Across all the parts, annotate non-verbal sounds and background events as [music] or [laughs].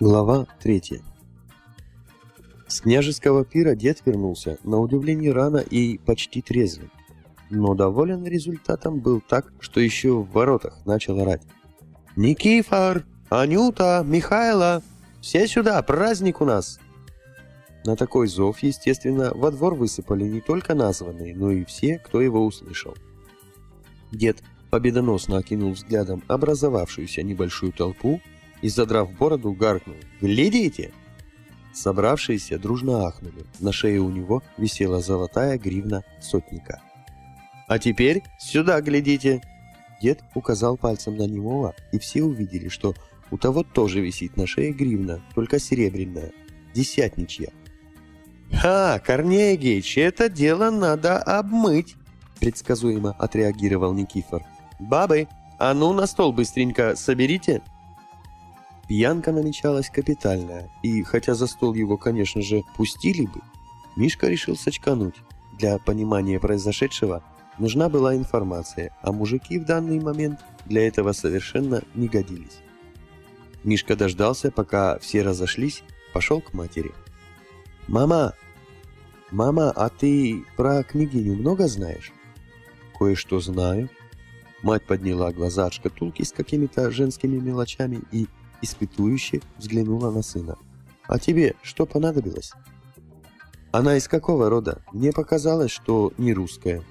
Глава 3 С княжеского пира дед вернулся, на удивление рано и почти трезвый. Но доволен результатом был так, что еще в воротах начал орать. «Никифор! Анюта! Михайло! Все сюда! Праздник у нас!» На такой зов, естественно, во двор высыпали не только названные, но и все, кто его услышал. Дед победоносно окинул взглядом образовавшуюся небольшую толпу и, задрав бороду, гаркнул «Глядите!». Собравшиеся дружно ахнули. На шее у него висела золотая гривна сотника. «А теперь сюда глядите!» Дед указал пальцем на немого, и все увидели, что у того тоже висит на шее гривна, только серебряная, десятничья. «Ха, Корнегич, это дело надо обмыть!» предсказуемо отреагировал Никифор. «Бабы, а ну на стол быстренько соберите!» Пьянка намечалась капитальная, и хотя за стол его, конечно же, пустили бы, Мишка решил сочкануть. Для понимания произошедшего нужна была информация, а мужики в данный момент для этого совершенно не годились. Мишка дождался, пока все разошлись, пошел к матери. «Мама! Мама, а ты про княгиню много знаешь?» «Кое-что знаю». Мать подняла глаза от шкатулки с какими-то женскими мелочами и испытующе взглянула на сына. «А тебе что понадобилось?» «Она из какого рода? Мне показалось, что не русская».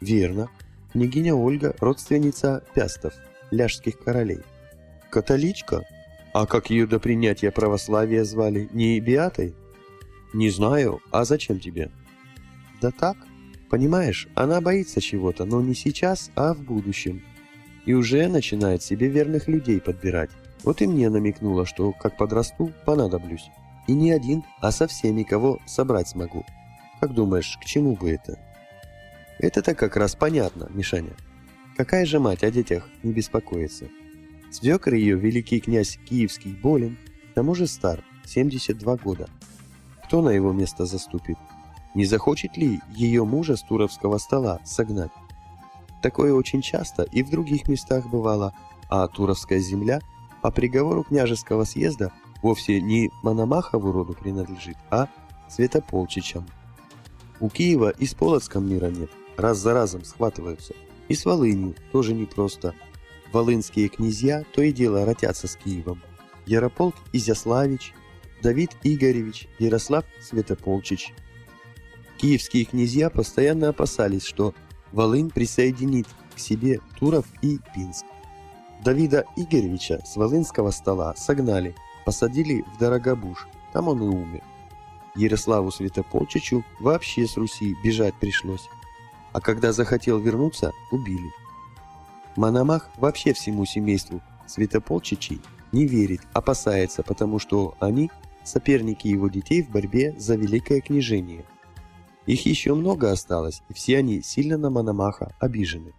«Верно. Княгиня Ольга – родственница Пястов, ляжских королей». «Католичка? А как ее до принятия православия звали? Не Биатой?» «Не знаю. А зачем тебе?» «Да так. Понимаешь, она боится чего-то, но не сейчас, а в будущем. И уже начинает себе верных людей подбирать. Вот и мне намекнула, что как подрасту, понадоблюсь. И не один, а со всеми, кого собрать смогу. Как думаешь, к чему бы это? Это-то как раз понятно, Мишаня. Какая же мать о детях не беспокоится? Свекр ее, великий князь Киевский, болен, к тому же стар, 72 года. Кто на его место заступит? Не захочет ли ее мужа с туровского стола согнать? Такое очень часто и в других местах бывало, а туровская земля – по приговору княжеского съезда вовсе не Мономахову роду принадлежит, а Святополчичам. У Киева и с Полоцком мира нет, раз за разом схватываются. И с Волынью тоже непросто. Волынские князья то и дело ротятся с Киевом. Ярополк Изяславич, Давид Игоревич, Ярослав Святополчич. Киевские князья постоянно опасались, что Волынь присоединит к себе Туров и Пинск. Давида Игоревича с Волынского стола согнали, посадили в Дорогобуш, там он и умер. Ярославу Святополчичу вообще с Руси бежать пришлось, а когда захотел вернуться, убили. Мономах вообще всему семейству Святополчичей не верит, опасается, потому что они соперники его детей в борьбе за великое княжение. Их еще много осталось, и все они сильно на Мономаха обижены.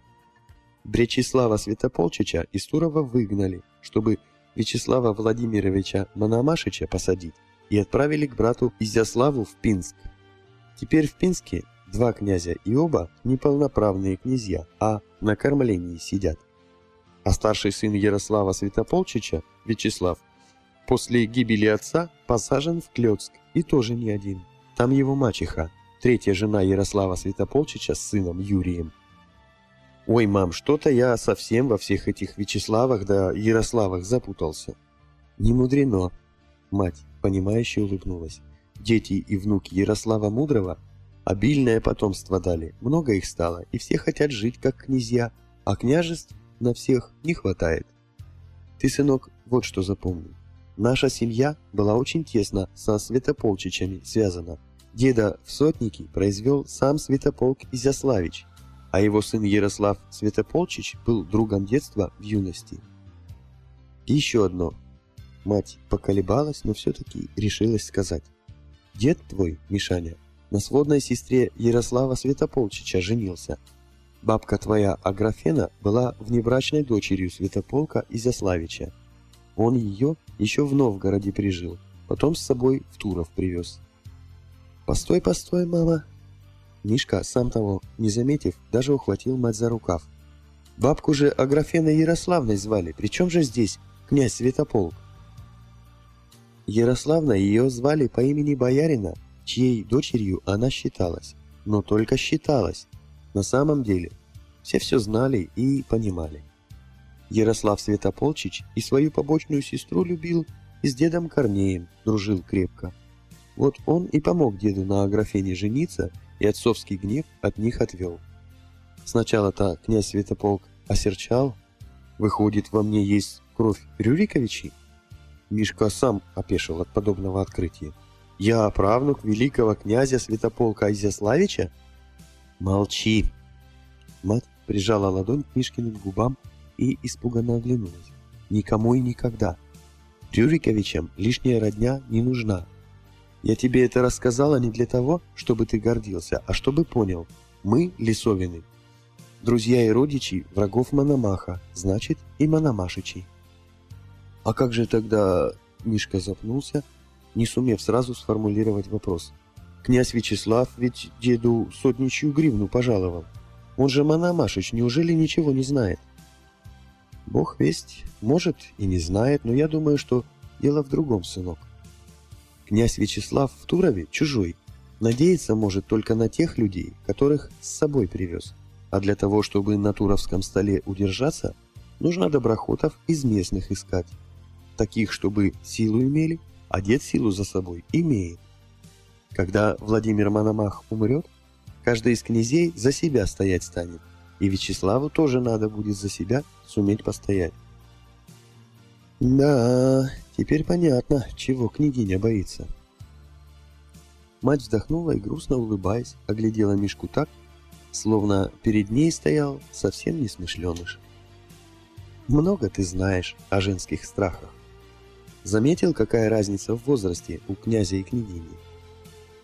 Бречеслава Святополчича из Турова выгнали, чтобы Вячеслава Владимировича Мономашича посадить, и отправили к брату Изяславу в Пинск. Теперь в Пинске два князя и оба неполноправные князья, а на кормлении сидят. А старший сын Ярослава Святополчича, Вячеслав, после гибели отца посажен в Клёцк, и тоже не один. Там его мачеха, третья жена Ярослава Святополчича с сыном Юрием, «Ой, мам, что-то я совсем во всех этих Вячеславах да Ярославах запутался». «Не мудрено». Мать, понимающе улыбнулась. «Дети и внуки Ярослава Мудрого обильное потомство дали, много их стало, и все хотят жить как князья, а княжеств на всех не хватает. Ты, сынок, вот что запомни. Наша семья была очень тесно со Святополчичами связана. Деда в сотники произвел сам Святополк Изяславич, а его сын Ярослав Святополчич был другом детства в юности. И еще одно. Мать поколебалась, но все-таки решилась сказать. Дед твой, Мишаня, на сводной сестре Ярослава Святополчича женился. Бабка твоя Аграфена была внебрачной дочерью Святополка Изяславича. Он ее еще в Новгороде прижил, потом с собой в Туров привез. «Постой, постой, мама!» Мишка, сам того не заметив, даже ухватил мать за рукав. «Бабку же Аграфеной Ярославной звали, причем же здесь князь Святополк?» Ярославна ее звали по имени боярина, чьей дочерью она считалась. Но только считалась. На самом деле, все все знали и понимали. Ярослав Святополчич и свою побочную сестру любил, и с дедом Корнеем дружил крепко. Вот он и помог деду на Аграфене жениться, и отцовский гнев от них отвел. Сначала-то князь Святополк осерчал, выходит, во мне есть кровь Рюриковичей? Мишка сам опешил от подобного открытия. Я правнук великого князя Святополка Изяславича? Молчи! Мать прижала ладонь к Мишкиным губам и испуганно оглянулась. Никому и никогда. Рюриковичам лишняя родня не нужна. Я тебе это рассказала не для того, чтобы ты гордился, а чтобы понял. Мы, лесовины, друзья и родичи врагов Мономаха, значит и Мономашичей. А как же тогда... Мишка запнулся, не сумев сразу сформулировать вопрос. Князь Вячеслав ведь деду сотничью гривну пожаловал. Он же Мономашич, неужели ничего не знает? Бог весть, может и не знает, но я думаю, что дело в другом, сынок. Князь Вячеслав в Турове чужой. Надеяться может только на тех людей, которых с собой привез. А для того, чтобы на Туровском столе удержаться, нужно доброхотов из местных искать. Таких, чтобы силу имели, а дед силу за собой имеет. Когда Владимир Мономах умрет, каждый из князей за себя стоять станет, и Вячеславу тоже надо будет за себя суметь постоять. Да, теперь понятно, чего княгиня боится. Мать вздохнула и, грустно улыбаясь, оглядела Мишку так, словно перед ней стоял совсем не смышленыш. «Много ты знаешь о женских страхах. Заметил, какая разница в возрасте у князя и княгини?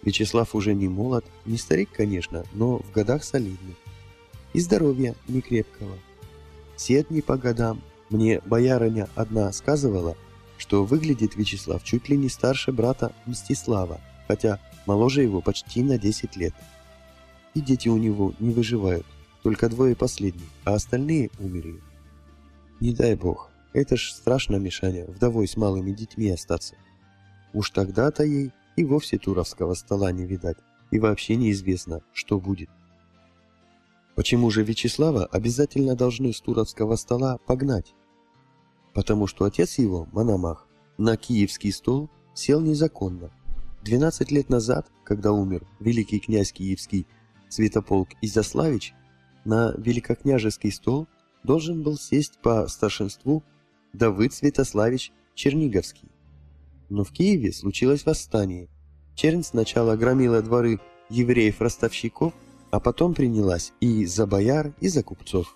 Вячеслав уже не молод, не старик, конечно, но в годах солидный. И здоровья не крепкого. Сед не по годам. Мне боярыня одна сказывала, что выглядит Вячеслав чуть ли не старше брата Мстислава, хотя моложе его почти на 10 лет и дети у него не выживают, только двое последних, а остальные умерли. Не дай бог, это ж страшно, Мишаня, вдовой с малыми детьми остаться. Уж тогда-то ей и вовсе туровского стола не видать, и вообще неизвестно, что будет. Почему же Вячеслава обязательно должны с туровского стола погнать? Потому что отец его, Мономах, на киевский стол сел незаконно. 12 лет назад, когда умер великий князь Киевский Святополк Изяславич на великокняжеский стол должен был сесть по старшинству Давыд Святославич Черниговский. Но в Киеве случилось восстание. Чернь сначала громила дворы евреев-ростовщиков, а потом принялась и за бояр, и за купцов.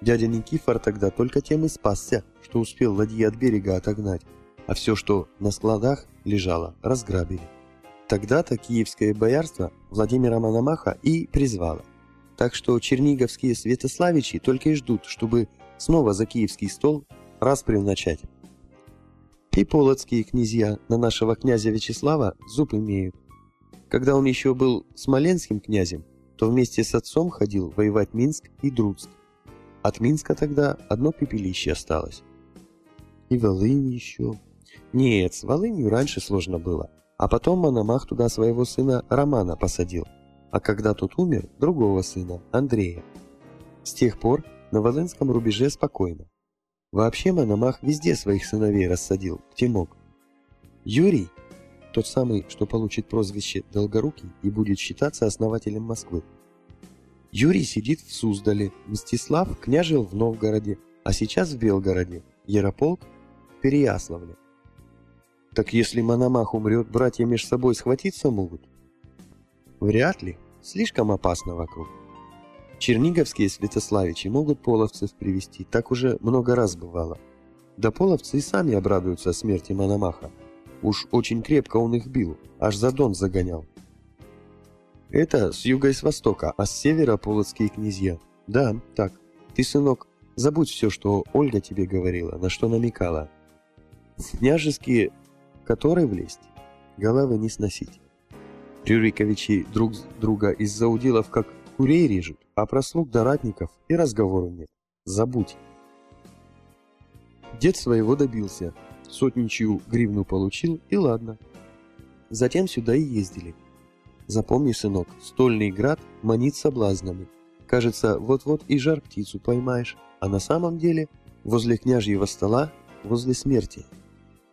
Дядя Никифор тогда только тем и спасся, что успел ладьи от берега отогнать, а все, что на складах лежало, разграбили. Тогда-то киевское боярство Владимира Мономаха и призвало. Так что черниговские святославичи только и ждут, чтобы снова за киевский стол распрям начать. И полоцкие князья на нашего князя Вячеслава зуб имеют. Когда он еще был смоленским князем, то вместе с отцом ходил воевать Минск и Друцк. От Минска тогда одно пепелище осталось. И Волынь еще. Нет, с Волынью раньше сложно было. А потом Мономах туда своего сына Романа посадил, а когда тот умер, другого сына, Андрея. С тех пор на Волынском рубеже спокойно. Вообще Мономах везде своих сыновей рассадил, где мог. Юрий, тот самый, что получит прозвище Долгорукий и будет считаться основателем Москвы. Юрий сидит в Суздале, Мстислав княжил в Новгороде, а сейчас в Белгороде, Ярополк в Переяславле. Так если Мономах умрет, братья меж собой схватиться могут? Вряд ли. Слишком опасно вокруг. Черниговские святославичи могут половцев привести, так уже много раз бывало. Да половцы и сами обрадуются смерти Мономаха. Уж очень крепко он их бил, аж за дон загонял. Это с юга и с востока, а с севера полоцкие князья. Да, так. Ты, сынок, забудь все, что Ольга тебе говорила, на что намекала. Княжеские которой влезть, головы не сносить. Рюриковичи друг друга из-за удилов как курей режут, а про слуг да ратников и разговору нет. Забудь. Дед своего добился. Сотничью гривну получил, и ладно. Затем сюда и ездили. Запомни, сынок, стольный град манит соблазнами. Кажется, вот-вот и жар птицу поймаешь, а на самом деле возле княжьего стола, возле смерти.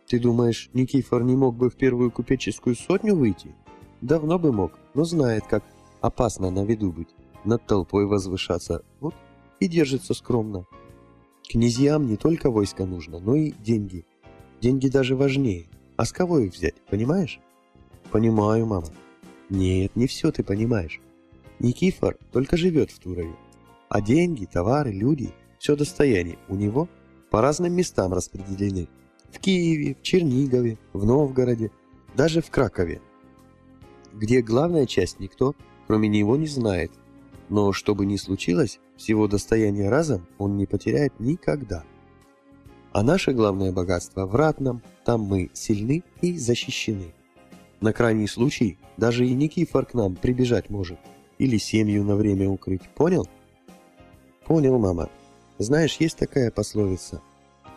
Ты думаешь, Никифор не мог бы в первую купеческую сотню выйти? Давно бы мог, но знает, как опасно на виду быть, над толпой возвышаться, вот и держится скромно. Князьям не только войско нужно, но и деньги. Деньги даже важнее. А с кого их взять, понимаешь? Понимаю, мама. Нет, не все ты понимаешь. Никифор только живет в Турове. А деньги, товары, люди, все достояние у него по разным местам распределены. В Киеве, в Чернигове, в Новгороде, даже в Кракове. Где главная часть никто, кроме него, не знает. Но что бы ни случилось, всего достояния разом он не потеряет никогда. А наше главное богатство в Ратном, там мы сильны и защищены. На крайний случай даже и Никифор к нам прибежать может. Или семью на время укрыть. Понял? Понял, мама. Знаешь, есть такая пословица.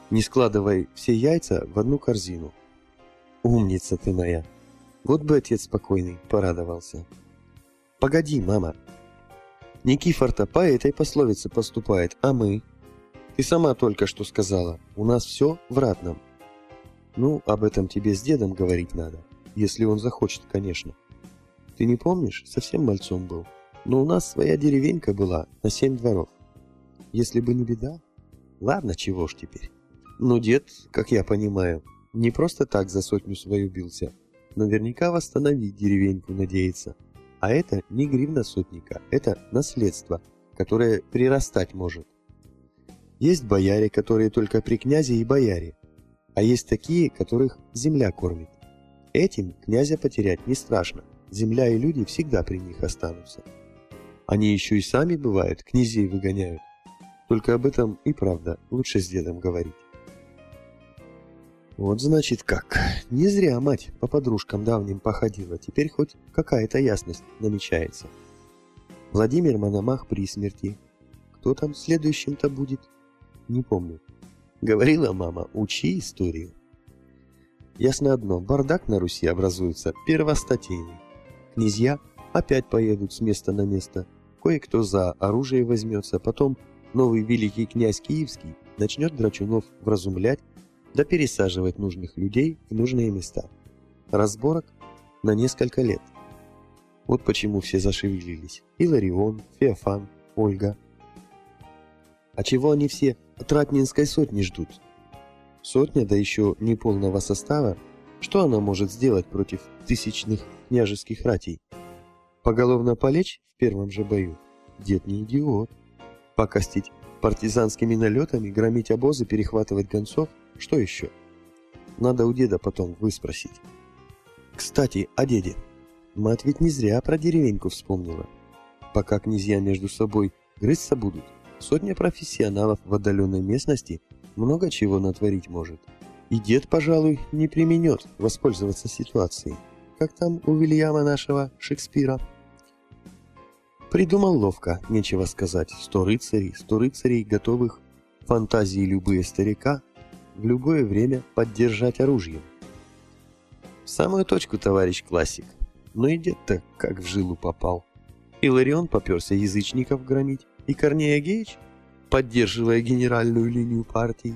Не складывай все яйца в одну корзину. Умница ты моя. Вот бы отец спокойный порадовался. Погоди, мама. Никифор-то по этой пословице поступает, а мы? Ты сама только что сказала, у нас все в ратном. Ну, об этом тебе с дедом говорить надо. Если он захочет, конечно. Ты не помнишь? Совсем мальцом был. Но у нас своя деревенька была на семь дворов. Если бы не беда... Ладно, чего ж теперь. Но дед, как я понимаю, не просто так за сотню свою бился. Наверняка восстановить деревеньку надеется. А это не гривна сотника, это наследство, которое прирастать может. Есть бояре, которые только при князе и бояре, а есть такие, которых земля кормит. Этим князя потерять не страшно, земля и люди всегда при них останутся. Они еще и сами, бывают, князей выгоняют. Только об этом и правда лучше с дедом говорить. Вот значит как. Не зря мать по подружкам давним походила, теперь хоть какая-то ясность намечается. Владимир Мономах при смерти. Кто там следующим-то будет? Не помню. Говорила мама, учи историю. Ясно одно, бардак на Руси образуется первостатейный. Князья опять поедут с места на место, кое-кто за оружие возьмется, потом новый великий князь Киевский начнет драчунов вразумлять, да пересаживать нужных людей в нужные места. Разборок на несколько лет. Вот почему все зашевелились. Иларион, Феофан, Ольга. А чего они все от Ратнинской сотни ждут? Сотня, да еще не полного состава, что она может сделать против тысячных княжеских ратей? Поголовно полечь в первом же бою? Дед не идиот. Покостить партизанскими налетами, громить обозы, перехватывать гонцов? Что еще? Надо у деда потом выспросить. Кстати, о деде. Мать ведь не зря про деревеньку вспомнила. Пока князья между собой грызться будут, сотня профессионалов в отдаленной местности много чего натворить может. И дед, пожалуй, не применет воспользоваться ситуацией. Как там у Вильяма нашего Шекспира? Придумал ловко, нечего сказать. Сто рыцарей, сто рыцарей, готовых фантазии любые старика в любое время поддержать оружием. В самую точку, товарищ классик. Но и дед-то как в жилу попал. Иларион поперся язычников громить, и Корнея Геич поддерживая генеральную линию партии,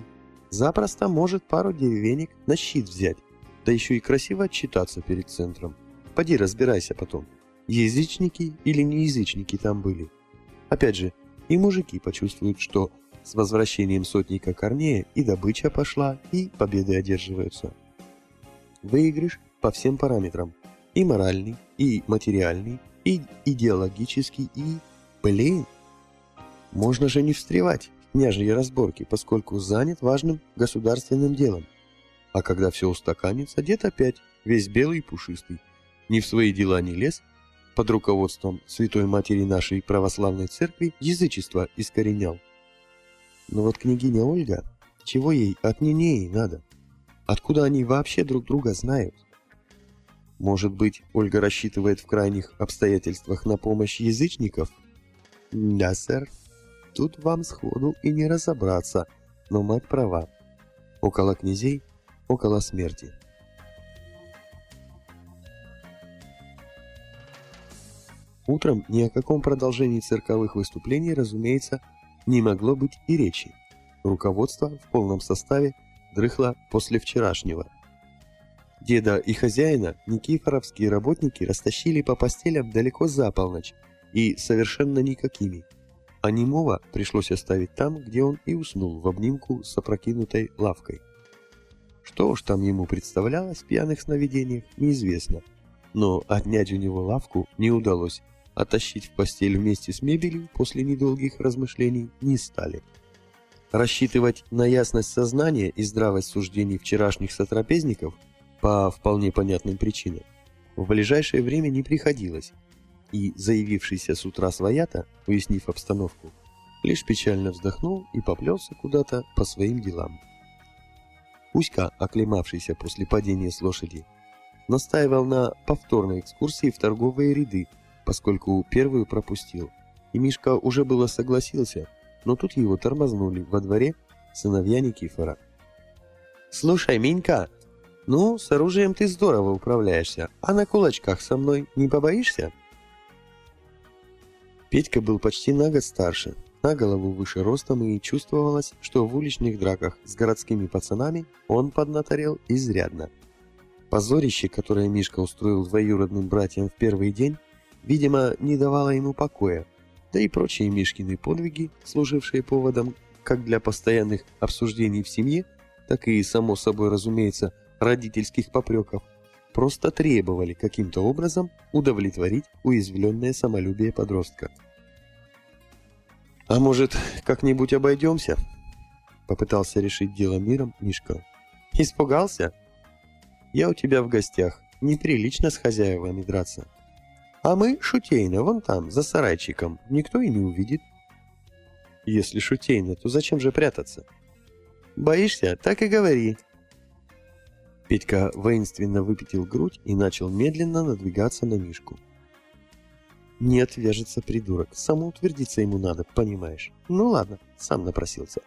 запросто может пару деревенек на щит взять, да еще и красиво отчитаться перед центром. Поди разбирайся потом, язычники или не язычники там были. Опять же, и мужики почувствуют, что с возвращением сотника Корнея и добыча пошла, и победы одерживаются. Выигрыш по всем параметрам. И моральный, и материальный, и идеологический, и... Блин, можно же не встревать княжьи разборки, поскольку занят важным государственным делом. А когда все устаканится, дед опять, весь белый и пушистый, ни в свои дела не лез, под руководством Святой Матери нашей Православной Церкви язычество искоренял. Но вот княгиня Ольга, чего ей от Нинеи надо? Откуда они вообще друг друга знают? Может быть, Ольга рассчитывает в крайних обстоятельствах на помощь язычников? Да, сэр. Тут вам сходу и не разобраться, но мать права. Около князей около смерти. Утром ни о каком продолжении цирковых выступлений, разумеется, не могло быть и речи. Руководство в полном составе дрыхло после вчерашнего. Деда и хозяина никифоровские работники растащили по постелям далеко за полночь и совершенно никакими. А немого пришлось оставить там, где он и уснул в обнимку с опрокинутой лавкой. Что уж там ему представлялось в пьяных сновидениях, неизвестно. Но отнять у него лавку не удалось, а тащить в постель вместе с мебелью после недолгих размышлений не стали. Рассчитывать на ясность сознания и здравость суждений вчерашних сотрапезников по вполне понятным причинам в ближайшее время не приходилось, и заявившийся с утра своята, уяснив обстановку, лишь печально вздохнул и поплелся куда-то по своим делам. Пуська, оклемавшийся после падения с лошади, настаивал на повторной экскурсии в торговые ряды, поскольку первую пропустил, и Мишка уже было согласился, но тут его тормознули во дворе сыновья Никифора. «Слушай, Минька, ну, с оружием ты здорово управляешься, а на кулачках со мной не побоишься?» Петька был почти на год старше, на голову выше ростом и чувствовалось, что в уличных драках с городскими пацанами он поднаторел изрядно. Позорище, которое Мишка устроил двоюродным братьям в первый день, видимо, не давало ему покоя, да и прочие Мишкины подвиги, служившие поводом как для постоянных обсуждений в семье, так и, само собой разумеется, родительских попреков, просто требовали каким-то образом удовлетворить уязвленное самолюбие подростка. «А может, как-нибудь обойдемся?» Попытался решить дело миром Мишка. «Испугался? Я у тебя в гостях. Неприлично с хозяевами драться. А мы шутейно, вон там, за сарайчиком. Никто и не увидит». «Если шутейно, то зачем же прятаться?» «Боишься? Так и говори». Петька воинственно выпятил грудь и начал медленно надвигаться на Мишку. Нет, вяжется придурок. Самоутвердиться ему надо, понимаешь. Ну ладно, сам напросился.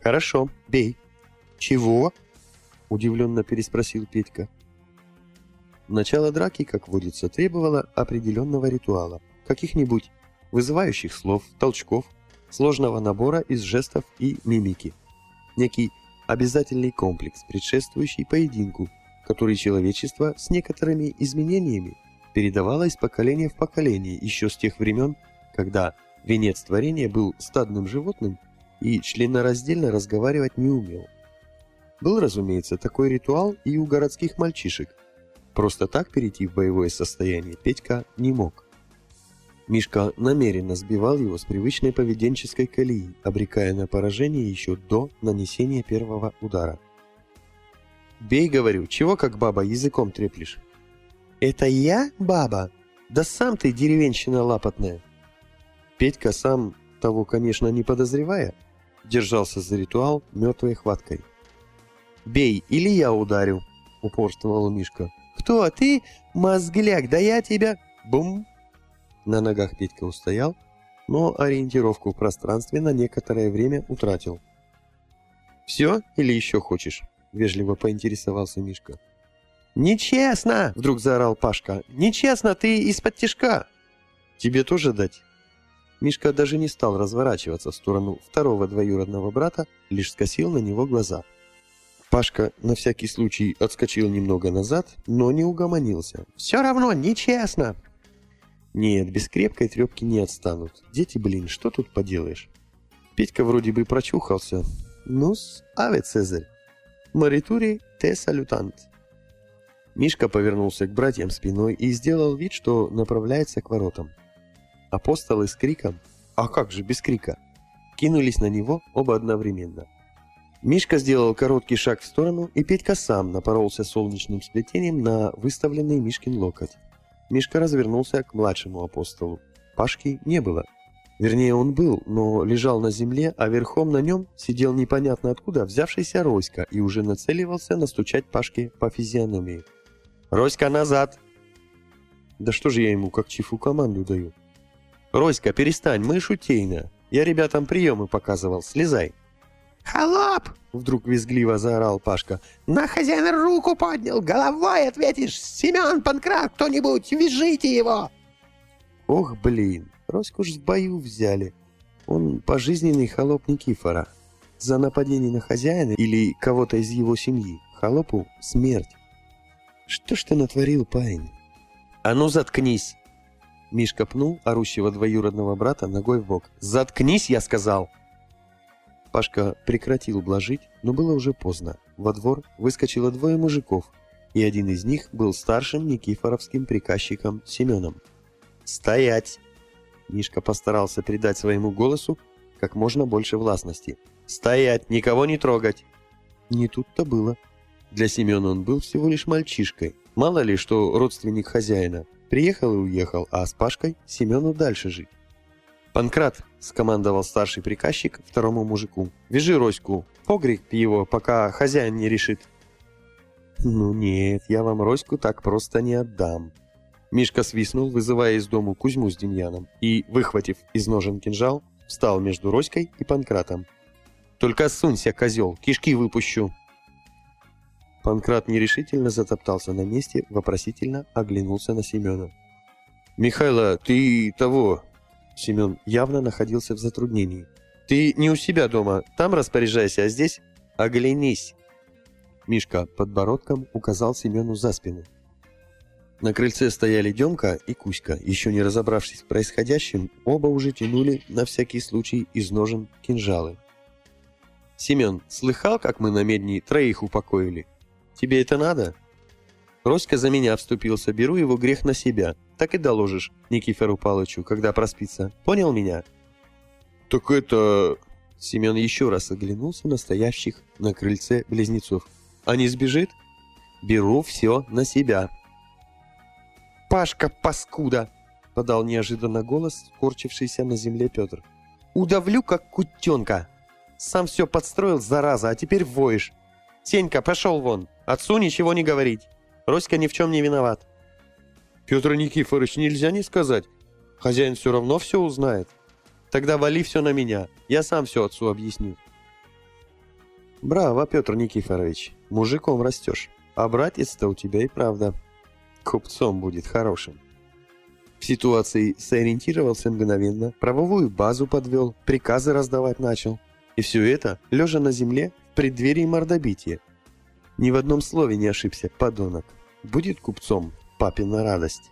Хорошо, бей. Чего? Удивленно переспросил Петька. Начало драки, как водится, требовало определенного ритуала. Каких-нибудь вызывающих слов, толчков, сложного набора из жестов и мимики. Некий обязательный комплекс, предшествующий поединку, который человечество с некоторыми изменениями передавала из поколения в поколение еще с тех времен, когда венец творения был стадным животным и членораздельно разговаривать не умел. Был, разумеется, такой ритуал и у городских мальчишек. Просто так перейти в боевое состояние Петька не мог. Мишка намеренно сбивал его с привычной поведенческой колеи, обрекая на поражение еще до нанесения первого удара. «Бей, говорю, чего как баба языком треплешь?» «Это я, баба? Да сам ты деревенщина лапотная!» Петька сам, того, конечно, не подозревая, держался за ритуал мертвой хваткой. «Бей, или я ударю!» — упорствовал Мишка. «Кто? Ты? Мозгляк, да я тебя...» Бум! На ногах Петька устоял, но ориентировку в пространстве на некоторое время утратил. «Все или еще хочешь?» — вежливо поинтересовался Мишка. «Нечестно!» — вдруг заорал Пашка. «Нечестно, ты из-под тишка!» «Тебе тоже дать?» Мишка даже не стал разворачиваться в сторону второго двоюродного брата, лишь скосил на него глаза. Пашка на всякий случай отскочил немного назад, но не угомонился. «Все равно нечестно!» «Нет, без крепкой трепки не отстанут. Дети, блин, что тут поделаешь?» Петька вроде бы прочухался. «Ну-с, аве Цезарь! Маритури те салютант!» Мишка повернулся к братьям спиной и сделал вид, что направляется к воротам. Апостолы с криком «А как же без крика?» кинулись на него оба одновременно. Мишка сделал короткий шаг в сторону, и Петька сам напоролся солнечным сплетением на выставленный Мишкин локоть. Мишка развернулся к младшему апостолу. Пашки не было. Вернее, он был, но лежал на земле, а верхом на нем сидел непонятно откуда взявшийся Роська и уже нацеливался настучать Пашке по физиономии. «Роська, назад!» «Да что же я ему как чифу команду даю?» «Роська, перестань, мы шутейно. Я ребятам приемы показывал, слезай!» «Холоп!» — вдруг визгливо заорал Пашка. «На хозяина руку поднял! Головой ответишь! Семен Панкрат, кто-нибудь, вяжите его!» Ох, блин, Роську ж в бою взяли. Он пожизненный холоп Никифора. За нападение на хозяина или кого-то из его семьи. Холопу — смерть. Что ж ты натворил, парень? А ну заткнись! Мишка пнул орущего двоюродного брата ногой в бок. «Заткнись, я сказал!» Пашка прекратил блажить, но было уже поздно. Во двор выскочило двое мужиков, и один из них был старшим никифоровским приказчиком Семеном. «Стоять!» Мишка постарался придать своему голосу как можно больше властности. «Стоять! Никого не трогать!» Не тут-то было. Для Семена он был всего лишь мальчишкой. Мало ли, что родственник хозяина. Приехал и уехал, а с Пашкой Семену дальше жить. «Панкрат!» — скомандовал старший приказчик второму мужику. «Вяжи Роську, погреб его, пока хозяин не решит». «Ну нет, я вам Роську так просто не отдам». Мишка свистнул, вызывая из дому Кузьму с Демьяном, и, выхватив из ножен кинжал, встал между Роськой и Панкратом. «Только сунься, козел, кишки выпущу!» Панкрат нерешительно затоптался на месте, вопросительно оглянулся на Семена. «Михайло, ты того, Семен явно находился в затруднении. «Ты не у себя дома, там распоряжайся, а здесь оглянись!» Мишка подбородком указал Семену за спину. На крыльце стояли Демка и Кузька. Еще не разобравшись в происходящем, оба уже тянули на всякий случай из ножен кинжалы. «Семен, слыхал, как мы на медни троих упокоили? Тебе это надо?» Роська за меня вступился, беру его грех на себя. Так и доложишь Никифору Палычу, когда проспится. Понял меня? Так это... Семен еще раз оглянулся на стоящих на крыльце близнецов. А не сбежит? Беру все на себя. Пашка, паскуда! Подал неожиданно голос, корчившийся на земле Петр. Удавлю, как кутенка. Сам все подстроил, зараза, а теперь воешь. Сенька, пошел вон. Отцу ничего не говорить. Роська ни в чем не виноват. Петр Никифорович, нельзя не сказать. Хозяин все равно все узнает. Тогда вали все на меня. Я сам все отцу объясню. Браво, Петр Никифорович. Мужиком растешь. А братец-то у тебя и правда. Купцом будет хорошим. В ситуации сориентировался мгновенно, правовую базу подвел, приказы раздавать начал. И все это, лежа на земле, в преддверии мордобития. Ни в одном слове не ошибся, подонок. Будет купцом папина радость.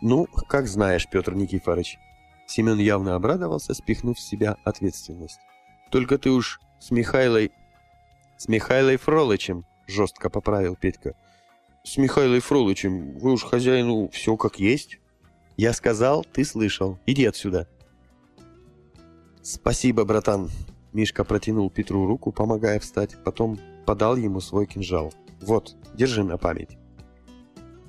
Ну, как знаешь, Петр Никифорович. Семен явно обрадовался, спихнув с себя ответственность. Только ты уж с Михайлой... С Михайлой Фролычем, жестко поправил Петька. С Михайлой Фролычем, вы уж хозяину все как есть. Я сказал, ты слышал. Иди отсюда. Спасибо, братан. Мишка протянул Петру руку, помогая встать, потом подал ему свой кинжал. Вот, держи на память.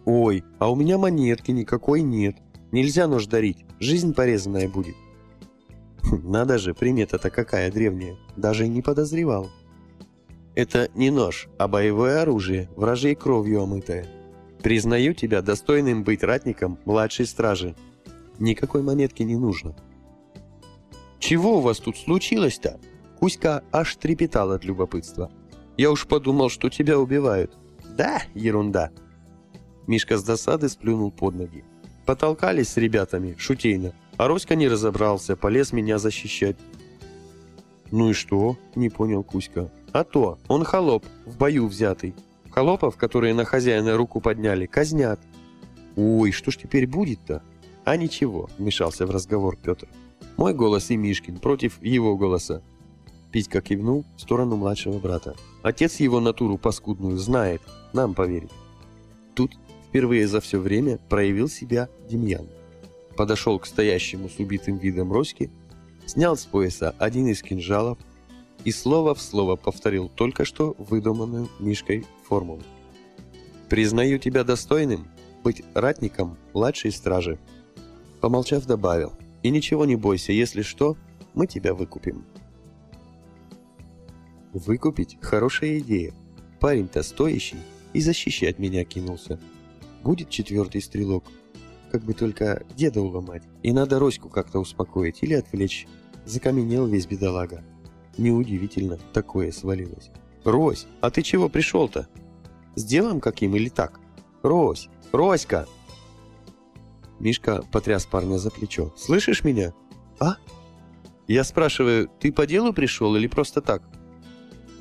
Ой, а у меня монетки никакой нет. Нельзя нож дарить, жизнь порезанная будет. [laughs] Надо же, примета-то какая древняя. Даже и не подозревал. Это не нож, а боевое оружие, вражей кровью омытое. Признаю тебя достойным быть ратником младшей стражи. Никакой монетки не нужно. Чего у вас тут случилось-то? Кузька аж трепетал от любопытства. Я уж подумал, что тебя убивают. Да, ерунда. Мишка с досады сплюнул под ноги. Потолкались с ребятами, шутейно. А Роська не разобрался, полез меня защищать. «Ну и что?» – не понял Кузька. «А то, он холоп, в бою взятый. Холопов, которые на хозяина руку подняли, казнят». «Ой, что ж теперь будет-то?» «А ничего», – вмешался в разговор Петр. «Мой голос и Мишкин против его голоса. Петька кивнул в сторону младшего брата. Отец его натуру паскудную знает, нам поверит. Тут впервые за все время проявил себя Демьян. Подошел к стоящему с убитым видом Роське, снял с пояса один из кинжалов и слово в слово повторил только что выдуманную Мишкой формулу. «Признаю тебя достойным быть ратником младшей стражи». Помолчав, добавил, «И ничего не бойся, если что, мы тебя выкупим». Выкупить – хорошая идея. Парень-то стоящий и защищать меня кинулся. Будет четвертый стрелок. Как бы только деда уломать. И надо Роську как-то успокоить или отвлечь. Закаменел весь бедолага. Неудивительно, такое свалилось. «Рось, а ты чего пришел-то? С делом каким или так? Рось, Роська!» Мишка потряс парня за плечо. «Слышишь меня?» «А?» «Я спрашиваю, ты по делу пришел или просто так?»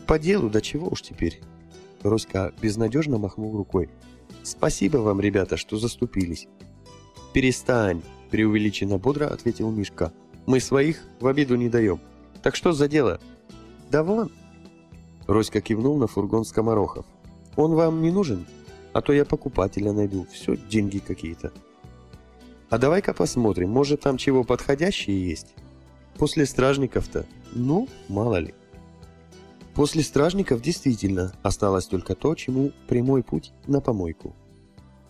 «По делу, да чего уж теперь?» Роська безнадежно махнул рукой. «Спасибо вам, ребята, что заступились». «Перестань!» – преувеличенно бодро ответил Мишка. «Мы своих в обиду не даем. Так что за дело?» «Да вон!» Роська кивнул на фургон скоморохов. «Он вам не нужен? А то я покупателя найду. Все деньги какие-то». «А давай-ка посмотрим, может там чего подходящее есть?» «После стражников-то? Ну, мало ли». После стражников действительно осталось только то, чему прямой путь на помойку.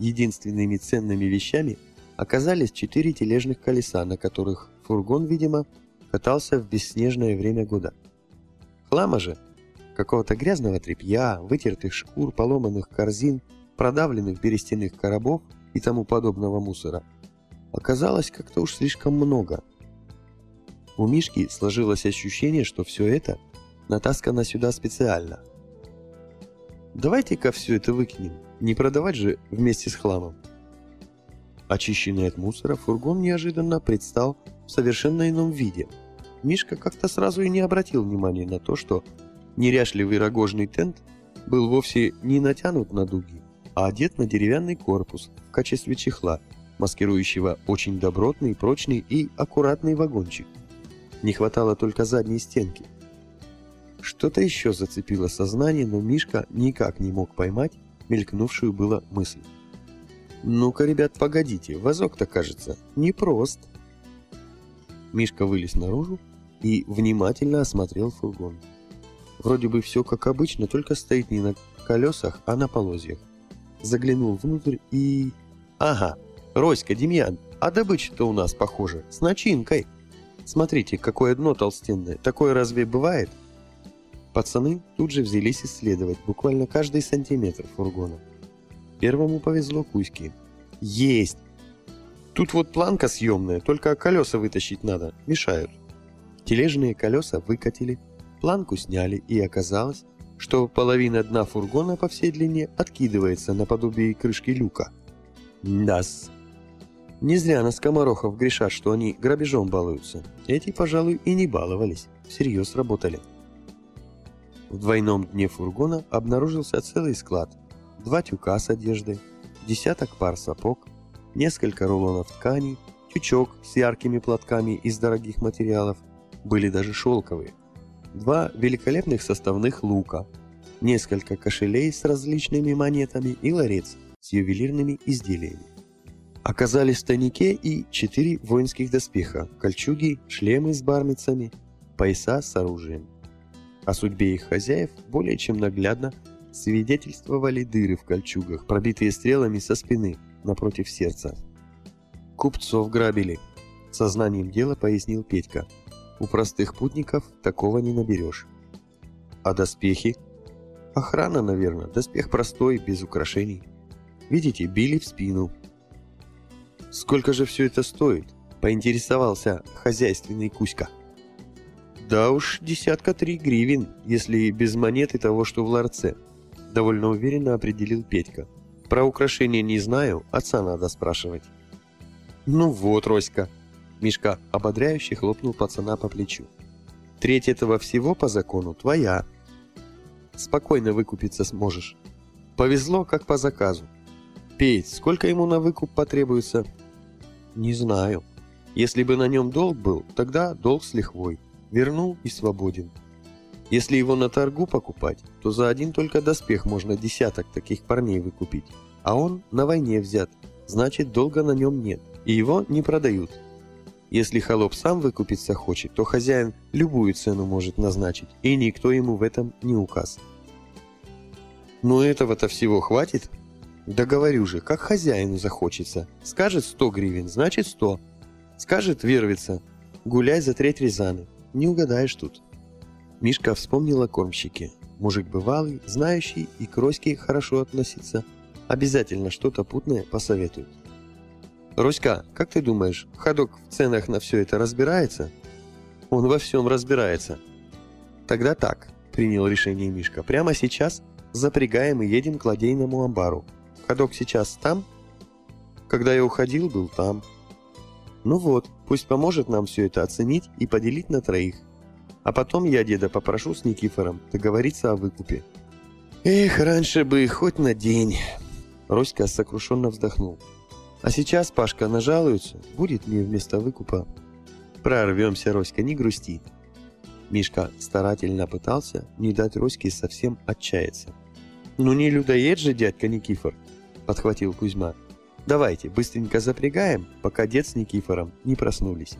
Единственными ценными вещами оказались четыре тележных колеса, на которых фургон, видимо, катался в бесснежное время года. Хлама же, какого-то грязного тряпья, вытертых шкур, поломанных корзин, продавленных берестяных коробов и тому подобного мусора, оказалось как-то уж слишком много. У Мишки сложилось ощущение, что все это – натаскана сюда специально. Давайте-ка все это выкинем, не продавать же вместе с хламом. Очищенный от мусора, фургон неожиданно предстал в совершенно ином виде. Мишка как-то сразу и не обратил внимания на то, что неряшливый рогожный тент был вовсе не натянут на дуги, а одет на деревянный корпус в качестве чехла, маскирующего очень добротный, прочный и аккуратный вагончик. Не хватало только задней стенки – что-то еще зацепило сознание, но Мишка никак не мог поймать мелькнувшую было мысль. «Ну-ка, ребят, погодите, вазок-то, кажется, непрост». Мишка вылез наружу и внимательно осмотрел фургон. Вроде бы все как обычно, только стоит не на колесах, а на полозьях. Заглянул внутрь и... Ага, Роська, Демьян, а добыча-то у нас, похоже, с начинкой. Смотрите, какое дно толстенное. Такое разве бывает?» Пацаны тут же взялись исследовать буквально каждый сантиметр фургона. Первому повезло Кузьке. Есть! Тут вот планка съемная, только колеса вытащить надо, мешают. Тележные колеса выкатили, планку сняли, и оказалось, что половина дна фургона по всей длине откидывается наподобие крышки люка. Дас. Не зря на скоморохов грешат, что они грабежом балуются. Эти, пожалуй, и не баловались, всерьез работали. В двойном дне фургона обнаружился целый склад. Два тюка с одеждой, десяток пар сапог, несколько рулонов ткани, тючок с яркими платками из дорогих материалов, были даже шелковые, два великолепных составных лука, несколько кошелей с различными монетами и ларец с ювелирными изделиями. Оказались в тайнике и четыре воинских доспеха, кольчуги, шлемы с бармицами, пояса с оружием. О судьбе их хозяев более чем наглядно свидетельствовали дыры в кольчугах, пробитые стрелами со спины напротив сердца. «Купцов грабили», — сознанием дела пояснил Петька. «У простых путников такого не наберешь». «А доспехи?» «Охрана, наверное. Доспех простой, без украшений. Видите, били в спину». «Сколько же все это стоит?» — поинтересовался хозяйственный Кузька. Да уж, десятка три гривен, если без монеты того, что в ларце. Довольно уверенно определил Петька. Про украшения не знаю, отца надо спрашивать. Ну вот, Роська. Мишка ободряюще хлопнул пацана по плечу. Треть этого всего по закону твоя. Спокойно выкупиться сможешь. Повезло, как по заказу. Петь, сколько ему на выкуп потребуется? Не знаю. Если бы на нем долг был, тогда долг с лихвой. Вернул и свободен. Если его на торгу покупать, то за один только доспех можно десяток таких парней выкупить. А он на войне взят, значит долга на нем нет, и его не продают. Если холоп сам выкупиться хочет, то хозяин любую цену может назначить, и никто ему в этом не указ. Но этого-то всего хватит? Да говорю же, как хозяину захочется. Скажет 100 гривен, значит 100. Скажет вервица, гуляй за треть Рязаны. Не угадаешь тут. Мишка вспомнил о кормщике. Мужик бывалый, знающий и к Роське хорошо относится. Обязательно что-то путное посоветует. «Роська, как ты думаешь, ходок в ценах на все это разбирается?» «Он во всем разбирается». Тогда так, принял решение Мишка. Прямо сейчас запрягаем и едем к ладейному амбару. Ходок сейчас там? Когда я уходил, был там. Ну вот, пусть поможет нам все это оценить и поделить на троих. А потом я деда попрошу с Никифором договориться о выкупе. Эх, раньше бы хоть на день. Роська сокрушенно вздохнул. А сейчас Пашка нажалуется, будет мне вместо выкупа. Прорвемся, Роська, не грусти. Мишка старательно пытался не дать Роське совсем отчаяться. «Ну не людоед же, дядька Никифор!» — подхватил Кузьма. «Давайте, быстренько запрягаем, пока дед с Никифором не проснулись».